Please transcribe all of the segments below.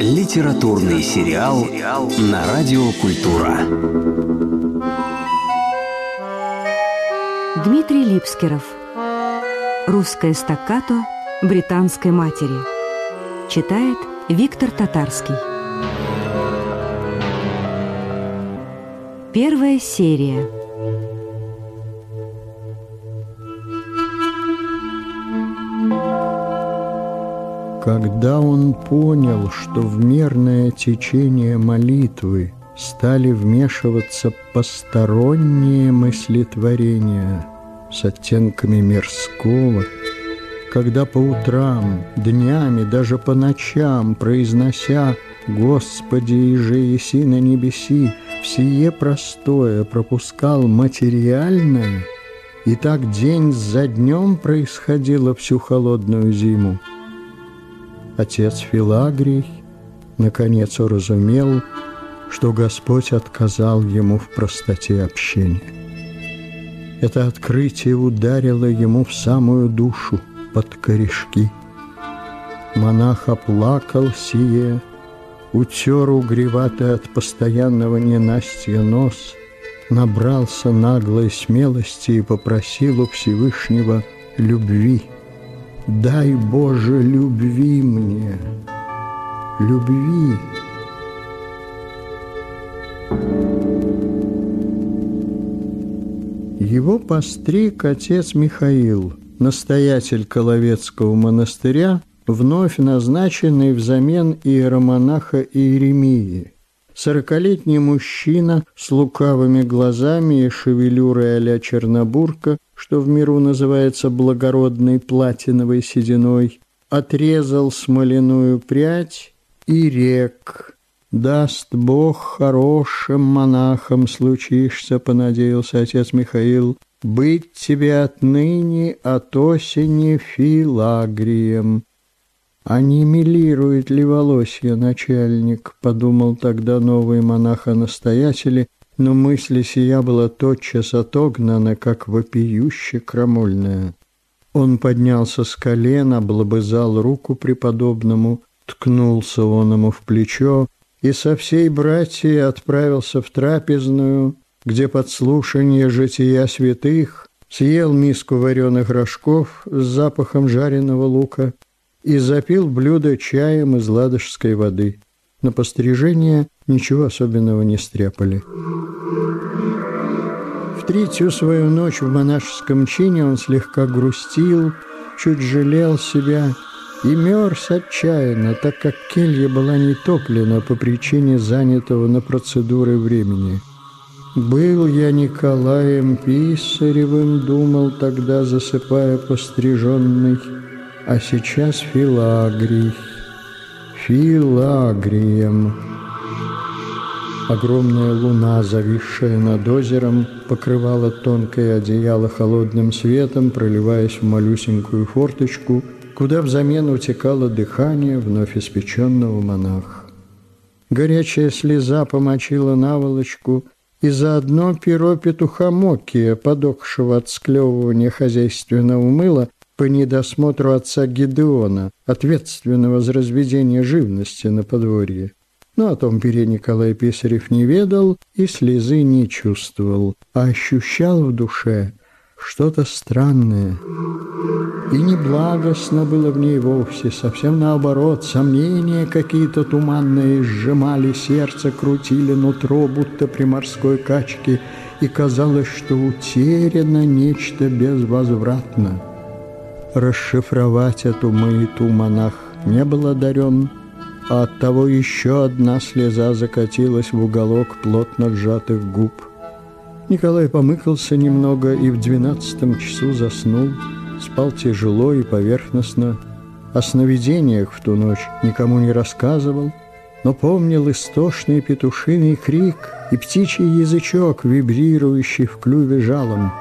Литературный сериал на Радио Культура. Дмитрий Липскеров. Русское стаккато британской матери. Читает Виктор Татарский. Первая серия. Когда он понял, что в мерное течение молитвы стали вмешиваться посторонние мыслетворения с оттенками мирского, когда по утрам, днями, даже по ночам, произнося «Господи, и же еси на небеси», всее простое пропускал материальное, и так день за днем происходило всю холодную зиму. Отец Филагрий наконец уразумел, что Господь отказал ему в простоте общения. Это открытие ударило ему в самую душу под корешки. Монах оплакал сие, утер угреватый от постоянного ненастья нос, набрался наглой смелости и попросил у Всевышнего любви – Дай, Боже, любви мне, любви. Его постриг отец Михаил, настоятель Коловецкого монастыря, вновь назначенный взамен иеромонаха Иеремии. Сорокалетний мужчина с лукавыми глазами и шевелюрой а Чернобурка что в миру называется благородной платиновой сединой, отрезал смоляную прядь и рек. «Даст Бог хорошим монахом случишься», — понадеялся отец Михаил, «быть тебе отныне от осени филагрием». «А не милирует ли волосья начальник?» — подумал тогда новый монах-настоятель но мысль сия была тотчас отогнана, как вопиюще крамольная. Он поднялся с колена, облобызал руку преподобному, ткнулся он ему в плечо и со всей братьей отправился в трапезную, где подслушание жития святых съел миску вареных рожков с запахом жареного лука и запил блюдо чаем из ладожской воды. На пострижение ничего особенного не стряпали. В третью свою ночь в монашеском чине он слегка грустил, чуть жалел себя и мерз отчаянно, так как келья была не топлена по причине занятого на процедуры времени. «Был я Николаем Писаревым», — думал тогда, засыпая постриженный, «а сейчас Филагрий, Филагрием». Огромная луна, зависшая над озером, покрывала тонкое одеяло холодным светом, проливаясь в малюсенькую форточку, куда взамен утекало дыхание вновь испеченного монаха. Горячая слеза помочила наволочку, и заодно перо петуха Мокия, подохшего от склевывания хозяйственного мыла, по недосмотру отца Гидеона, ответственного за разведение живности на подворье. Но о том пере Николай Писарев не ведал и слезы не чувствовал, а ощущал в душе что-то странное. И неблагостно было в ней вовсе, совсем наоборот, сомнения какие-то туманные сжимали сердце, крутили нутро, будто при морской качке, и казалось, что утеряно нечто безвозвратно. Расшифровать эту маяту монах не был одарен, а оттого еще одна слеза закатилась в уголок плотно сжатых губ. Николай помыкался немного и в двенадцатом часу заснул, спал тяжело и поверхностно. О сновидениях в ту ночь никому не рассказывал, но помнил истошный петушиный крик и птичий язычок, вибрирующий в клюве жалом.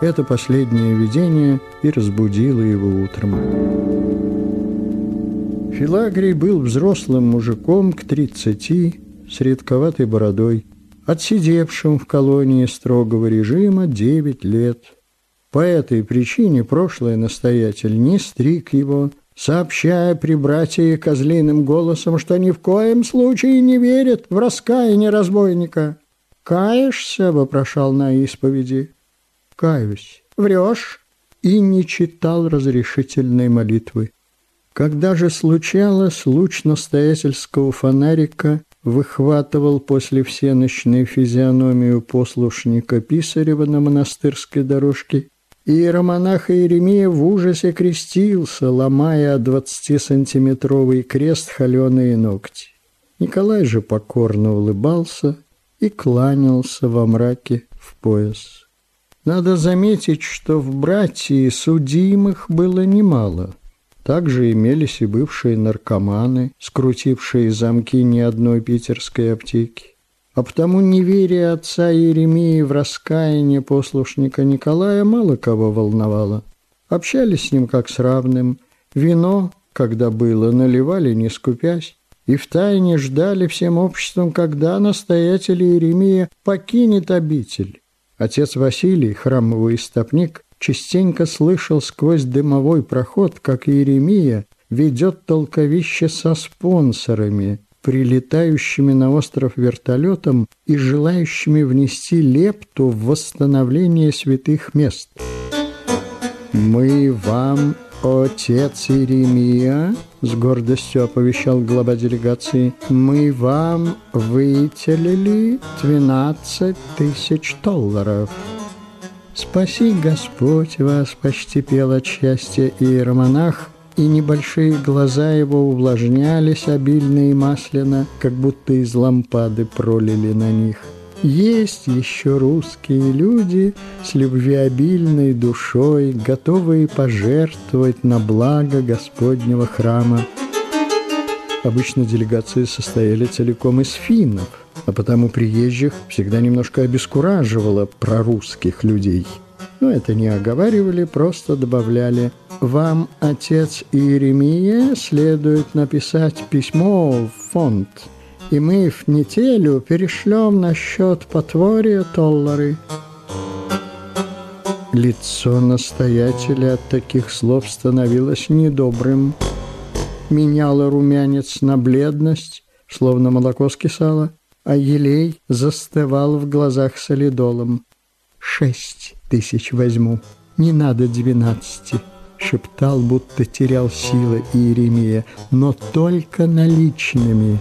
Это последнее видение и разбудило его утром. Филагрий был взрослым мужиком к тридцати, с редковатой бородой, отсидевшим в колонии строгого режима девять лет. По этой причине прошлый настоятель не стриг его, сообщая при братье козлиным голосом, что ни в коем случае не верит в раскаяние разбойника. «Каешься?» — вопрошал на исповеди. «Каюсь». «Врешь?» И не читал разрешительной молитвы. Когда же случалось, луч настоятельского фонарика выхватывал после всеночной физиономию послушника Писарева на монастырской дорожке, и иеромонах Иеремия в ужасе крестился, ломая двадцатисантиметровый крест холеные ногти. Николай же покорно улыбался и кланялся во мраке в пояс. Надо заметить, что в братье судимых было немало – также имелись и бывшие наркоманы, скрутившие замки ни одной питерской аптеки. А потому неверие отца Еремии в раскаяние послушника Николая мало кого волновало. Общались с ним как с равным. Вино, когда было, наливали не скупясь, и втайне ждали всем обществом, когда настоятель Иеремия покинет обитель. Отец Василий, храмовый истопник, частенько слышал сквозь дымовой проход, как Иеремия ведет толковище со спонсорами, прилетающими на остров вертолетом и желающими внести лепту в восстановление святых мест. «Мы вам, отец Иеремия, — с гордостью оповещал глава делегации, — мы вам выделили 12 тысяч долларов». «Спаси Господь вас!» – почти пел от счастья иеромонах, и небольшие глаза его увлажнялись обильно и масляно, как будто из лампады пролили на них. Есть еще русские люди с любвеобильной душой, готовые пожертвовать на благо Господнего храма. Обычно делегации состояли целиком из финнов – а потому приезжих всегда немножко обескураживало про русских людей. Но это не оговаривали, просто добавляли «Вам, отец Иеремия, следует написать письмо в фонд, и мы в неделю перешлем на счет потворья доллары». Лицо настоятеля от таких слов становилось недобрым. Меняло румянец на бледность, словно молоко скисало а елей застывал в глазах солидолом. «Шесть тысяч возьму, не надо двенадцати», — шептал, будто терял силы Иеремия, «но только наличными».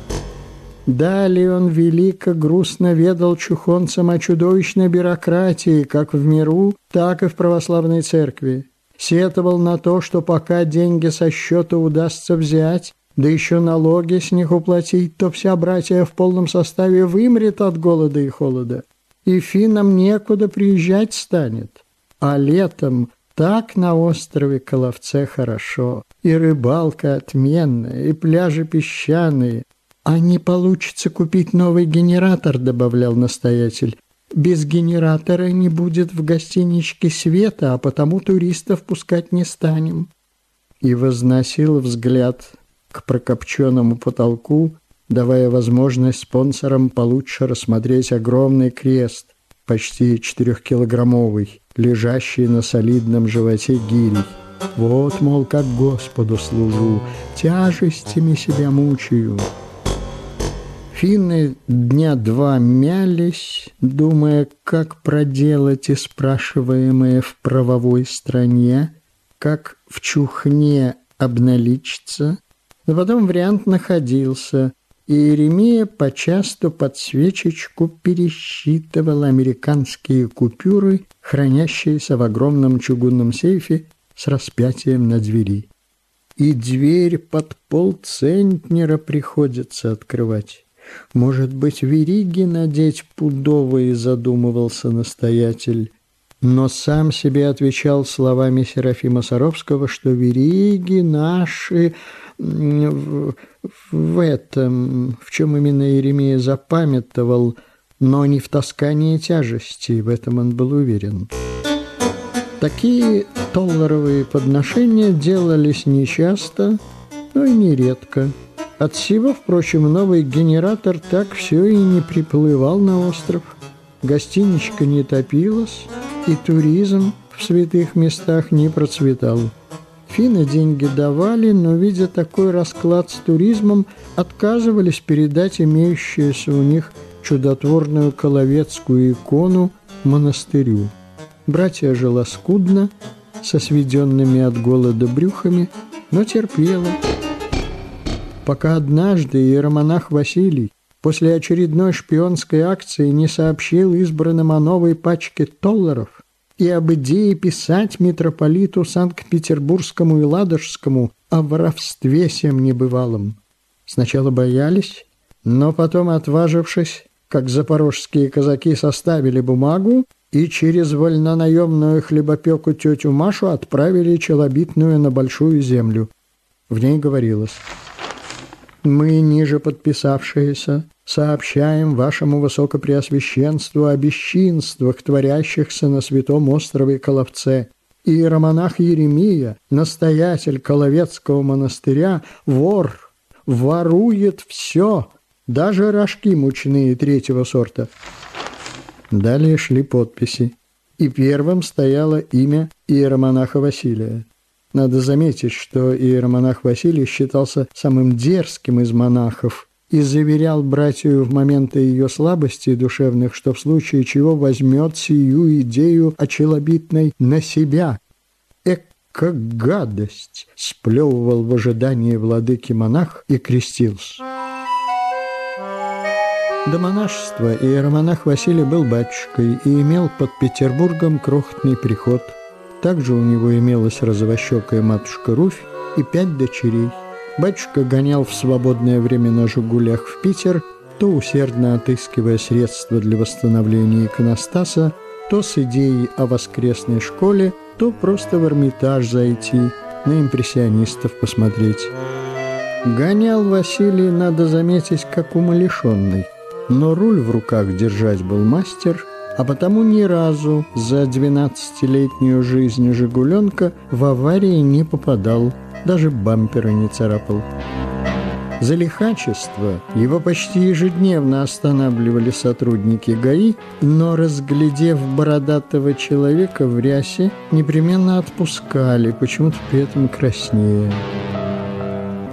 Далее он велико грустно ведал чухонцам о чудовищной бюрократии как в миру, так и в православной церкви. Сетовал на то, что пока деньги со счета удастся взять, да еще налоги с них уплатить, то вся братья в полном составе вымрет от голода и холода, и финнам некуда приезжать станет. А летом так на острове Коловце хорошо, и рыбалка отменная, и пляжи песчаные. А не получится купить новый генератор, добавлял настоятель. Без генератора не будет в гостиничке света, а потому туристов пускать не станем. И возносил взгляд к прокопченному потолку, давая возможность спонсорам получше рассмотреть огромный крест, почти четырехкилограммовый, лежащий на солидном животе гирей. Вот, мол, как Господу служу, тяжестями себя мучаю. Финны дня два мялись, думая, как проделать и спрашиваемое в правовой стране, как в чухне обналичиться, но потом вариант находился, и Иеремия почасту под свечечку пересчитывал американские купюры, хранящиеся в огромном чугунном сейфе с распятием на двери. И дверь под полцентнера приходится открывать. Может быть, вериги надеть пудовые, задумывался настоятель. Но сам себе отвечал словами Серафима Саровского, что вериги наши в, в этом, в чем именно Иеремия запамятовал, но не в таскании тяжести, в этом он был уверен. Такие долларовые подношения делались нечасто, но и нередко. От всего, впрочем, новый генератор так все и не приплывал на остров. Гостиничка не топилась, и туризм в святых местах не процветал. Финны деньги давали, но, видя такой расклад с туризмом, отказывались передать имеющуюся у них чудотворную коловецкую икону монастырю. Братья жила скудно, со сведенными от голода брюхами, но терпела. Пока однажды иеромонах Василий после очередной шпионской акции не сообщил избранным о новой пачке долларов и об идее писать митрополиту Санкт-Петербургскому и Ладожскому о воровстве всем небывалом. Сначала боялись, но потом, отважившись, как запорожские казаки составили бумагу и через вольнонаемную хлебопеку тетю Машу отправили челобитную на Большую Землю. В ней говорилось «Мы, ниже подписавшиеся, сообщаем вашему высокопреосвященству о бесчинствах, творящихся на святом острове Коловце. Иеромонах Еремия, настоятель Коловецкого монастыря, вор, ворует все – даже рожки мучные третьего сорта. Далее шли подписи, и первым стояло имя иеромонаха Василия. Надо заметить, что иеромонах Василий считался самым дерзким из монахов и заверял братью в моменты ее слабости душевных, что в случае чего возьмет сию идею очелобитной на себя. «Эка гадость!» – сплевывал в ожидании владыки монах и крестился. До монашества иеромонах Василий был батюшкой и имел под Петербургом крохотный приход. Также у него имелась розовощекая матушка Руфь и пять дочерей. Батюшка гонял в свободное время на «Жигулях» в Питер, то усердно отыскивая средства для восстановления иконостаса, то с идеей о воскресной школе, то просто в Эрмитаж зайти, на импрессионистов посмотреть. Гонял Василий, надо заметить, как умалишенный – но руль в руках держать был мастер, а потому ни разу за двенадцатилетнюю жизнь «Жигуленка» в аварии не попадал, даже бампера не царапал. За лихачество его почти ежедневно останавливали сотрудники ГАИ, но, разглядев бородатого человека в рясе, непременно отпускали, почему-то при этом краснее.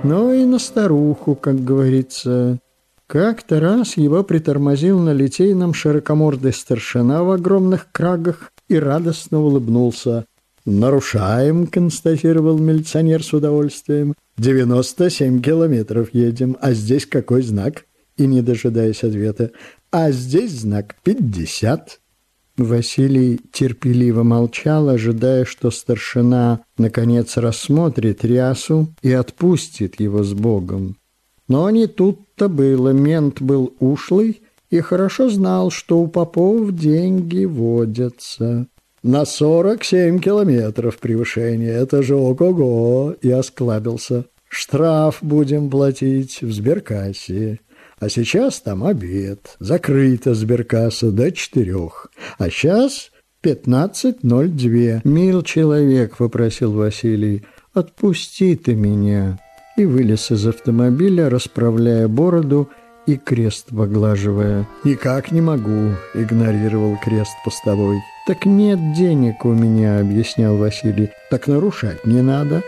Но и на старуху, как говорится, как-то раз его притормозил на литейном широкомордый старшина в огромных крагах и радостно улыбнулся. «Нарушаем», — констатировал милиционер с удовольствием. «Девяносто семь километров едем, а здесь какой знак?» И, не дожидаясь ответа, «А здесь знак пятьдесят». Василий терпеливо молчал, ожидая, что старшина наконец рассмотрит рясу и отпустит его с Богом. Но не тут-то было. Мент был ушлый и хорошо знал, что у попов деньги водятся. На сорок семь километров превышение. Это же ого-го. И осклабился. Штраф будем платить в сберкассе. А сейчас там обед. Закрыта сберкасса до четырех. А сейчас пятнадцать ноль две. Мил человек, попросил Василий, отпусти ты меня и вылез из автомобиля, расправляя бороду и крест поглаживая. «Никак не могу», — игнорировал крест постовой. «Так нет денег у меня», — объяснял Василий. «Так нарушать не надо».